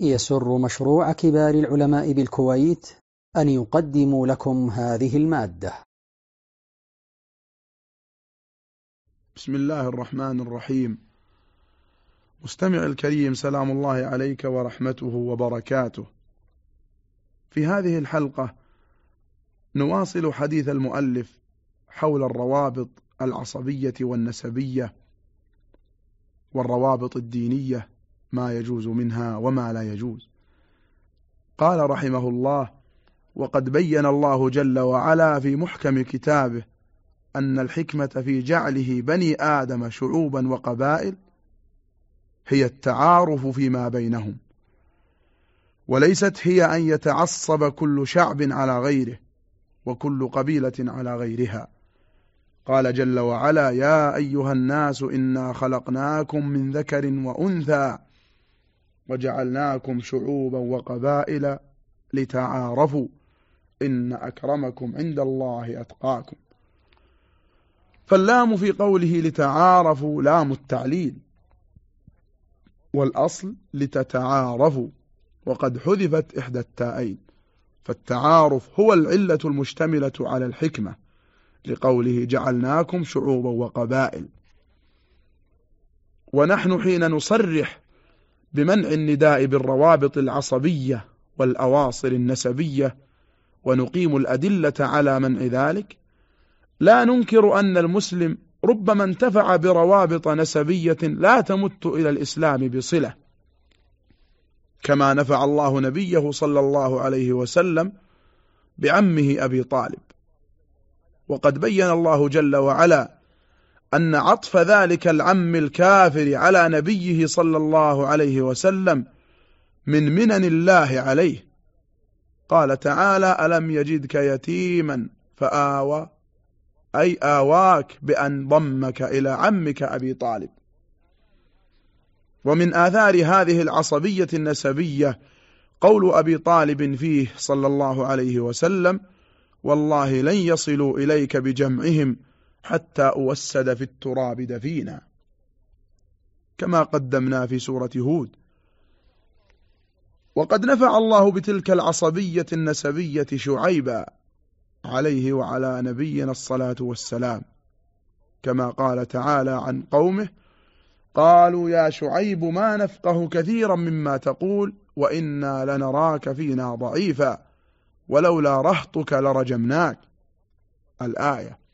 يسر مشروع كبار العلماء بالكويت أن يقدم لكم هذه المادة. بسم الله الرحمن الرحيم. مستمع الكريم سلام الله عليك ورحمته وبركاته. في هذه الحلقة نواصل حديث المؤلف حول الروابط العصبية والنسبية والروابط الدينية ما يجوز منها وما لا يجوز. قال رحمه الله وقد بين الله جل وعلا في محكم كتابه أن الحكمة في جعله بني آدم شعوبا وقبائل هي التعارف فيما بينهم وليست هي أن يتعصب كل شعب على غيره وكل قبيلة على غيرها. قال جل وعلا يا أيها الناس إنا خلقناكم من ذكر وأنثى وجعلناكم شعوبا وقبائل لتعارفوا إن أكرمكم عند الله أتقاكم. فاللام في قوله لتعارفوا لام التعليل والأصل لتتعارفوا وقد حذفت إحدى التائين. فالتعارف هو العلة المشتملة على الحكمة لقوله جعلناكم شعوبا وقبائل. ونحن حين نصرح بمنع النداء بالروابط العصبية والأواصر النسبية ونقيم الأدلة على منع ذلك. لا ننكر أن المسلم ربما انتفع بروابط نسبية لا تمت إلى الإسلام بصلة. كما نفع الله نبيه صلى الله عليه وسلم بعمه أبي طالب. وقد بين الله جل وعلا أن عطف ذلك العم الكافر على نبيه صلى الله عليه وسلم من منن الله عليه. قال تعالى ألم يجدك يتيما فآوى أي آواك بأن ضمك إلى عمك أبي طالب. ومن آثار هذه العصبية النسبية قول أبي طالب فيه صلى الله عليه وسلم والله لن يصلوا إليك بجمعهم حتى أوسد في التراب دفينا. كما قدمنا في سورة هود. وقد نفع الله بتلك العصبية النسبية شعيبا عليه وعلى نبينا الصلاة والسلام. كما قال تعالى عن قومه قالوا يا شعيب ما نفقه كثيرا مما تقول وإنا لنراك فينا ضعيفا ولولا رهطك لرجمناك. الآية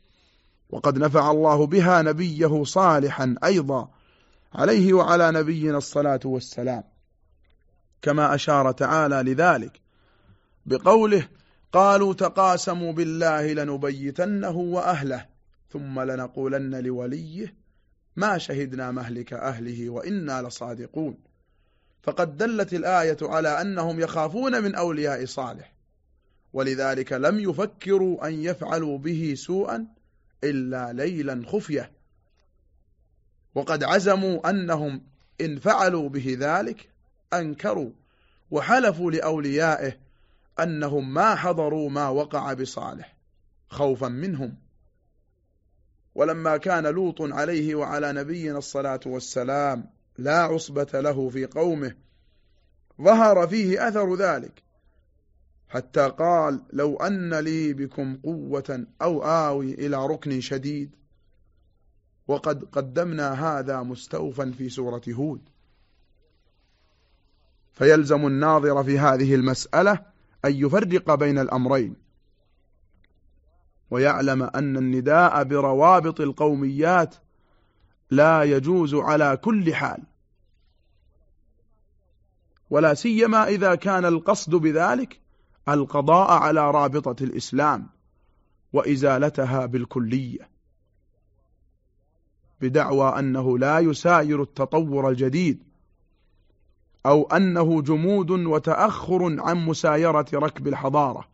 وقد نفع الله بها نبيه صالحا أيضا عليه وعلى نبينا الصلاة والسلام. كما أشار تعالى لذلك بقوله قالوا تقاسموا بالله لنبيتنه وأهله ثم لنقولن لوليه ما شهدنا مهلك أهله وإنا لصادقون. فقد دلت الآية على أنهم يخافون من أولياء صالح ولذلك لم يفكروا أن يفعلوا به سوءا إلا ليلا خفية. وقد عزموا أنهم إن فعلوا به ذلك أنكروا وحلفوا لأوليائه أنهم ما حضروا ما وقع بصالح خوفا منهم. ولما كان لوط عليه وعلى نبينا الصلاة والسلام لا عصبة له في قومه ظهر فيه أثر ذلك. حتى قال لو أن لي بكم قوة أو آوي إلى ركن شديد. وقد قدمنا هذا مستوفا في سورة هود. فيلزم الناظر في هذه المسألة أن يفرق بين الأمرين. ويعلم أن النداء بروابط القوميات لا يجوز على كل حال. ولا سيما إذا كان القصد بذلك القضاء على رابطة الإسلام وإزالتها بالكلية بدعوى أنه لا يساير التطور الجديد أو أنه جمود وتأخر عن مسايرة ركب الحضارة.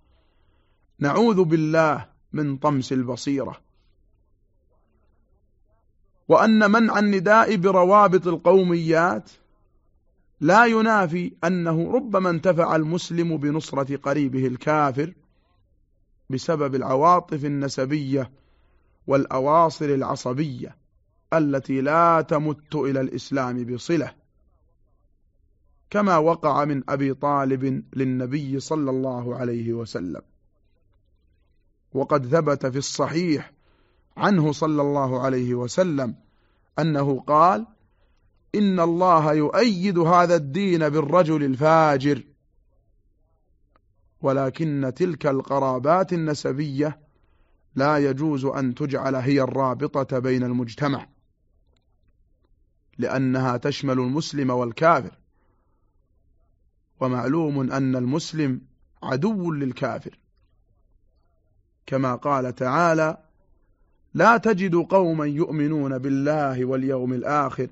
نعوذ بالله من طمس البصيرة. وأن منع النداء بروابط القوميات لا ينافي أنه ربما انتفع المسلم بنصرة قريبه الكافر بسبب العواطف النسبية والأواصر العصبية التي لا تمت إلى الإسلام بصلة كما وقع من أبي طالب للنبي صلى الله عليه وسلم. وقد ثبت في الصحيح عنه صلى الله عليه وسلم أنه قال إن الله يؤيد هذا الدين بالرجل الفاجر. ولكن تلك القرابات النسبية لا يجوز أن تجعل هي الرابطة بين المجتمع لأنها تشمل المسلم والكافر. ومعلوم أن المسلم عدو للكافر. كما قال تعالى لا تجد قوما يؤمنون بالله واليوم الآخر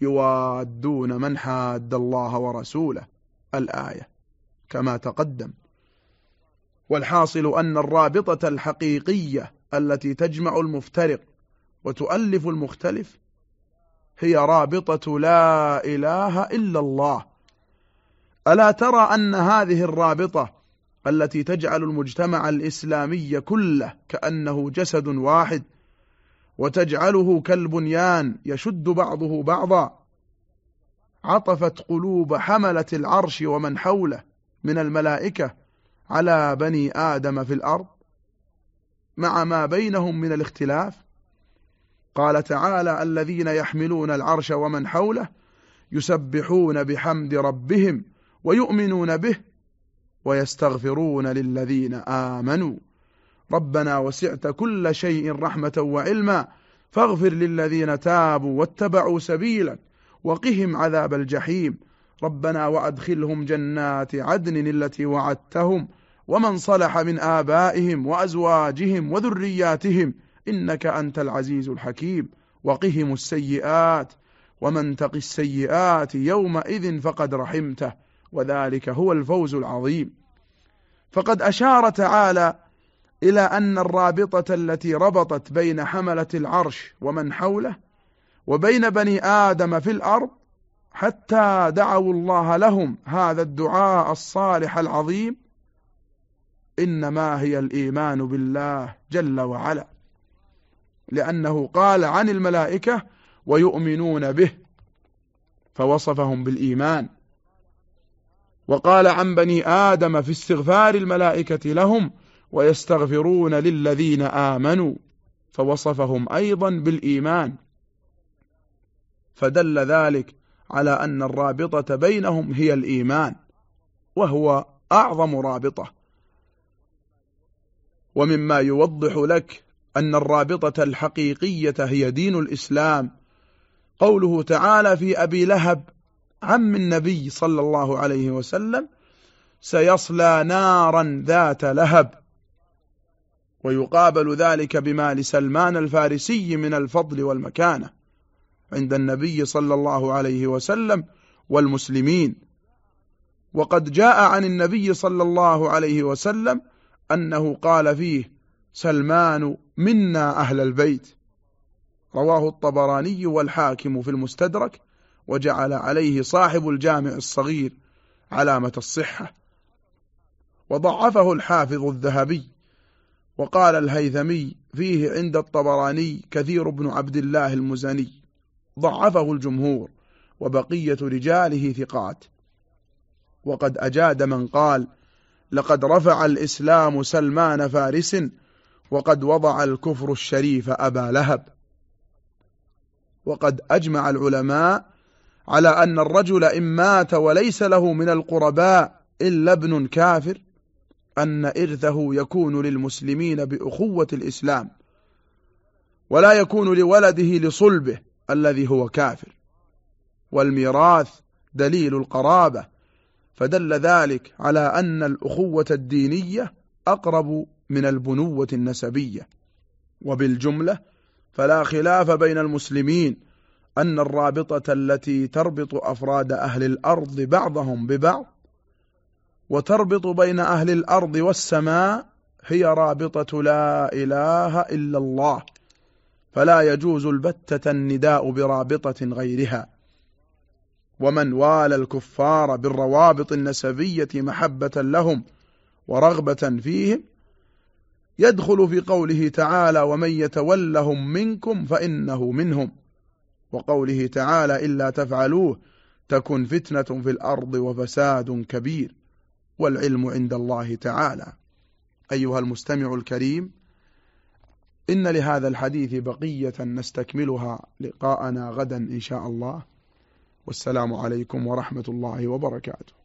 يوادون من حاد الله ورسوله. الآية. كما تقدم. والحاصل أن الرابطة الحقيقية التي تجمع المفترق وتؤلف المختلف هي رابطة لا إله إلا الله. ألا ترى أن هذه الرابطة التي تجعل المجتمع الإسلامي كله كأنه جسد واحد وتجعله كالبنيان يشد بعضه بعضا. عطفت قلوب حملة العرش ومن حوله من الملائكة على بني آدم في الأرض مع ما بينهم من الاختلاف. قال تعالى الذين يحملون العرش ومن حوله يسبحون بحمد ربهم ويؤمنون به ويستغفرون للذين آمنوا. ربنا وسعت كل شيء رحمة وعلما فاغفر للذين تابوا واتبعوا سبيلك وقهم عذاب الجحيم. ربنا وأدخلهم جنات عدن التي وعدتهم ومن صلح من آبائهم وأزواجهم وذرياتهم إنك أنت العزيز الحكيم. وقهم السيئات ومن تق السيئات يومئذ فقد رحمته وذلك هو الفوز العظيم. فقد أشار تعالى إلى أن الرابطة التي ربطت بين حملة العرش ومن حوله وبين بني آدم في الأرض حتى دعوا الله لهم هذا الدعاء الصالح العظيم إنما هي الإيمان بالله جل وعلا. لأنه قال عن الملائكة ويؤمنون به فوصفهم بالإيمان. وقال عن بني آدم في استغفار الملائكة لهم ويستغفرون للذين آمنوا فوصفهم أيضا بالإيمان. فدل ذلك على أن الرابطة بينهم هي الإيمان وهو أعظم رابطة. ومما يوضح لك أن الرابطة الحقيقية هي دين الإسلام. قوله تعالى في أبي لهب عم النبي صلى الله عليه وسلم سيصلى نارا ذات لهب. ويقابل ذلك بما لسلمان الفارسي من الفضل والمكانة عند النبي صلى الله عليه وسلم والمسلمين. وقد جاء عن النبي صلى الله عليه وسلم أنه قال فيه سلمان منا أهل البيت. رواه الطبراني والحاكم في المستدرك وجعل عليه صاحب الجامع الصغير علامة الصحة. وضعفه الحافظ الذهبي وقال الهيثمي فيه عند الطبراني كثير بن عبد الله المزني ضعفه الجمهور وبقية رجاله ثقات. وقد أجاد من قال لقد رفع الإسلام سلمان فارس وقد وضع الكفر الشريف أبا لهب وقد أجمع العلماء على أن الرجل إن مات وليس له من القرباء إلا ابن كافر أن إرثه يكون للمسلمين بأخوة الإسلام ولا يكون لولده لصلبه الذي هو كافر. والميراث دليل القرابة فدل ذلك على أن الأخوة الدينية أقرب من البنوة النسبية. وبالجملة فلا خلاف بين المسلمين أن الرابطة التي تربط أفراد أهل الأرض بعضهم ببعض وتربط بين أهل الأرض والسماء هي رابطة لا إله إلا الله. فلا يجوز البتة النداء برابطة غيرها. ومن والى الكفار بالروابط النسبية محبة لهم ورغبة فيهم يدخل في قوله تعالى ومن يتولهم منكم فإنه منهم وقوله تعالى إلا تفعلوه تكن فتنة في الأرض وفساد كبير والعلم عند الله تعالى. أيها المستمع الكريم إن لهذا الحديث بقية نستكملها لقاءنا غدا إن شاء الله. والسلام عليكم ورحمة الله وبركاته.